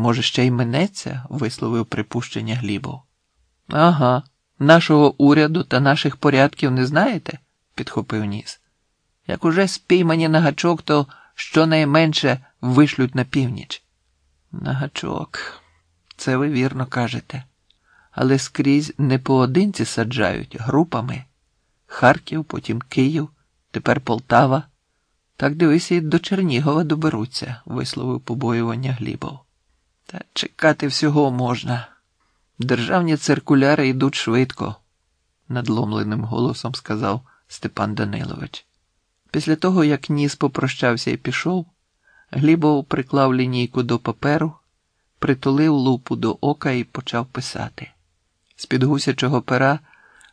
Може, ще й минеться, висловив припущення Глібов. Ага, нашого уряду та наших порядків не знаєте? підхопив ніс. Як уже спіймані на гачок, то щонайменше вишлють на північ. На гачок, це ви вірно кажете. Але скрізь не поодинці саджають групами. Харків, потім Київ, тепер Полтава. Так дивися, і до Чернігова доберуться, висловив побоювання Глібов. Та чекати всього можна. Державні циркуляри йдуть швидко, надломленим голосом сказав Степан Данилович. Після того, як ніс попрощався і пішов, Глібов приклав лінійку до паперу, притулив лупу до ока і почав писати. З під гусячого пера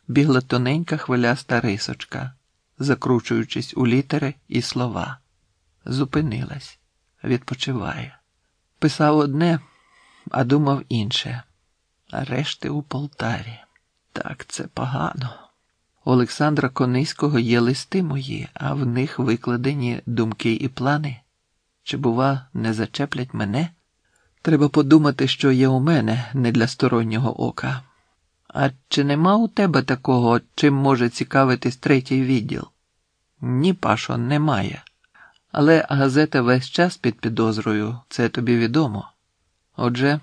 бігла тоненька хвиляста рисочка, закручуючись у літери і слова. Зупинилась, відпочиває. Писав одне, а думав інше. А решти у Полтаві. Так це погано. У Олександра Кониського є листи мої, а в них викладені думки і плани. Чи, бува, не зачеплять мене? Треба подумати, що є у мене не для стороннього ока. А чи нема у тебе такого, чим може цікавитись третій відділ? Ні, Пашо, немає. Але газета весь час під підозрою, це тобі відомо. Отже,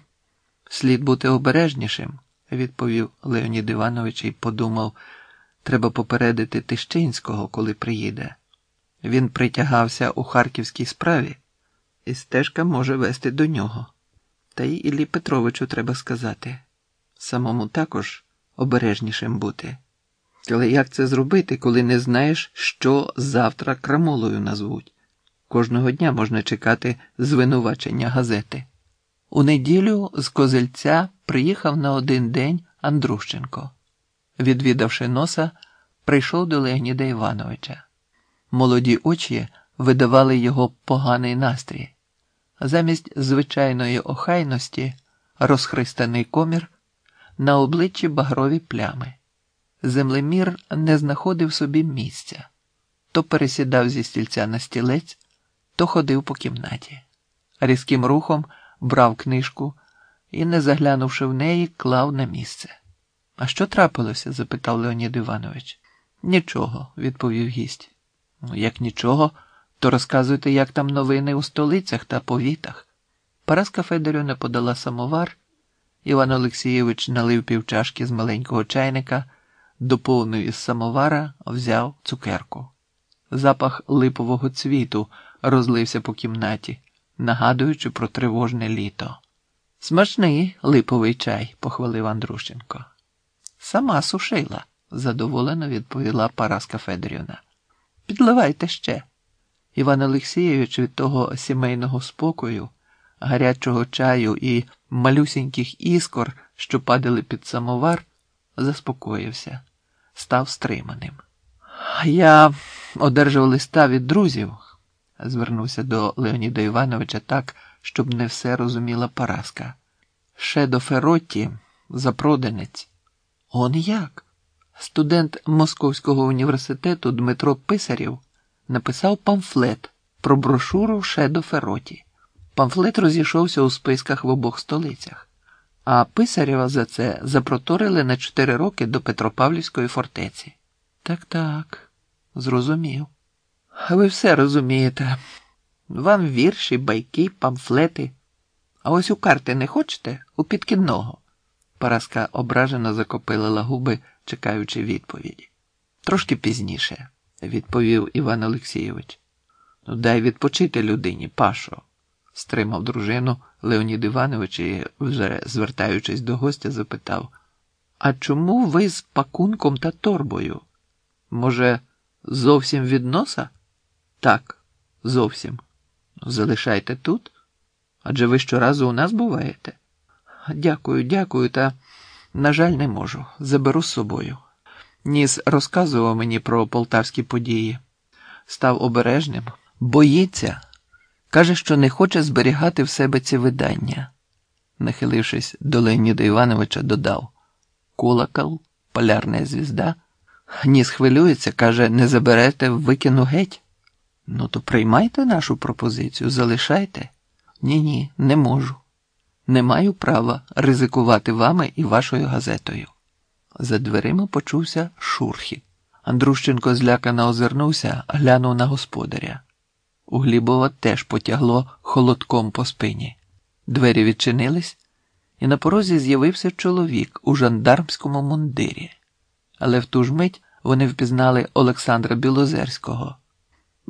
слід бути обережнішим, відповів Леонід Іванович і подумав, треба попередити Тищинського, коли приїде. Він притягався у харківській справі, і стежка може вести до нього. Та й Іллі Петровичу треба сказати самому також обережнішим бути. Але як це зробити, коли не знаєш, що завтра крамолою назвуть? Кожного дня можна чекати звинувачення газети. У неділю з Козельця приїхав на один день Андрущенко. Відвідавши носа, прийшов до Леоніда Івановича. Молоді очі видавали його поганий настрій. Замість звичайної охайності розхристаний комір, на обличчі багрові плями. Землемір не знаходив собі місця, то пересідав зі стільця на стілець, то ходив по кімнаті. Різким рухом брав книжку і, не заглянувши в неї, клав на місце. А що трапилося? запитав Леонід Іванович. Нічого, відповів гість. Ну, як нічого, то розказуйте, як там новини у столицях та повітах. Параска Федорівна подала самовар. Іван Олексійович налив півчашки з маленького чайника, доповнив із самовара, взяв цукерку. Запах липового цвіту розлився по кімнаті, нагадуючи про тривожне літо. Смачний липовий чай, похвалив Андрущенко. Сама сушила, задоволено відповіла Параска Федорівна. Підливайте ще. Іван Олексійович від того сімейного спокою, гарячого чаю і малюсіньких іскор, що падали під самовар, заспокоївся, став стриманим. Я одержав листа від друзів, звернувся до Леоніда Івановича так, щоб не все розуміла Параска. Ще до Феротті, запроданець. Он як? Студент Московського університету Дмитро Писарів написав памфлет про брошуру Шедо Фероті. Памфлет розійшовся у списках в обох столицях, а Писарєва за це запроторили на чотири роки до Петропавлівської фортеці. Так, так, зрозумів. Ви все розумієте. Вам вірші, байки, памфлети. А ось у карти не хочете у підкідного. Параска ображено закопилила губи, чекаючи відповіді. Трошки пізніше, відповів Іван Олексійович. Ну, дай відпочити людині, Пашо, стримав дружину Леонід Іванович і, вже звертаючись до гостя, запитав: А чому ви з пакунком та торбою? Може, зовсім від носа? Так, зовсім. Залишайте тут? Адже ви щоразу у нас буваєте? Дякую, дякую, та, на жаль, не можу. Заберу з собою. Ніс розказував мені про полтавські події, став обережним, боїться, каже, що не хоче зберігати в себе ці видання. Нахилившись до Леоніда Івановича, додав Колокол, полярна звізда. Ніс хвилюється, каже, не заберете, викину геть. Ну, то приймайте нашу пропозицію, залишайте. Ні, ні, не можу. не маю права ризикувати вами і вашою газетою. За дверима почувся шурхіт. Андрущенко злякано озирнувся, глянув на господаря. У Глібова теж потягло холодком по спині. Двері відчинились, і на порозі з'явився чоловік у жандармському мундирі. Але в ту ж мить вони впізнали Олександра Білозерського.